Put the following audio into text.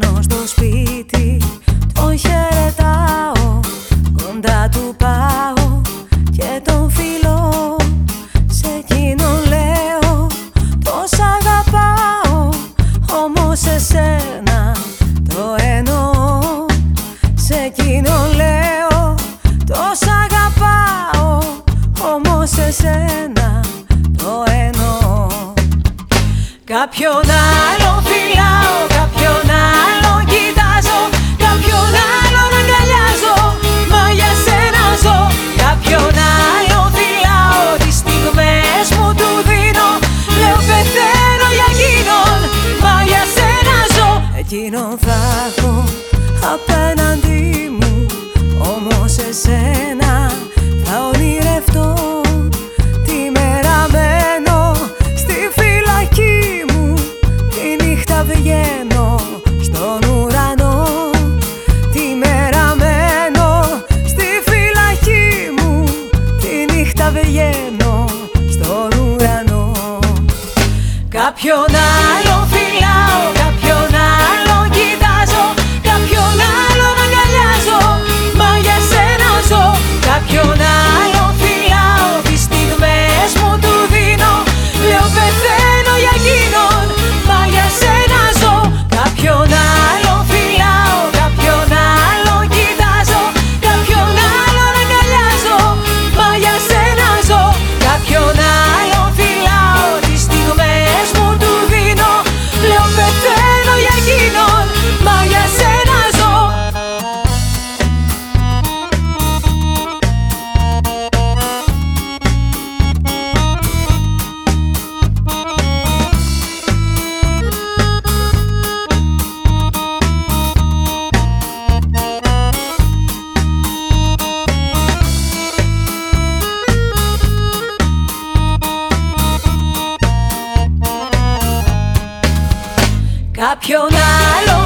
Μπαίνω στο σπίτι, τον χαιρετάω Κοντά του πάω και τον φιλώ. Σε εκείνο λέω πως αγαπάω Όμως εσένα το εννοώ Σε εκείνο λέω πως αγαπάω Όμως εσένα το εννοώ Κάποιον άλλο φυλάω έχω απέναντί μου Όμως εσένα θα ονειρευτώ. Τη μέρα μένω στη φυλακή μου Τη νύχτα βγαίνω στον ουρανό. Τη μέρα μένω στη φυλακή μου Τη νύχτα βγαίνω στον ουρανό. Κάποιον άλλο Κάποιον άλλο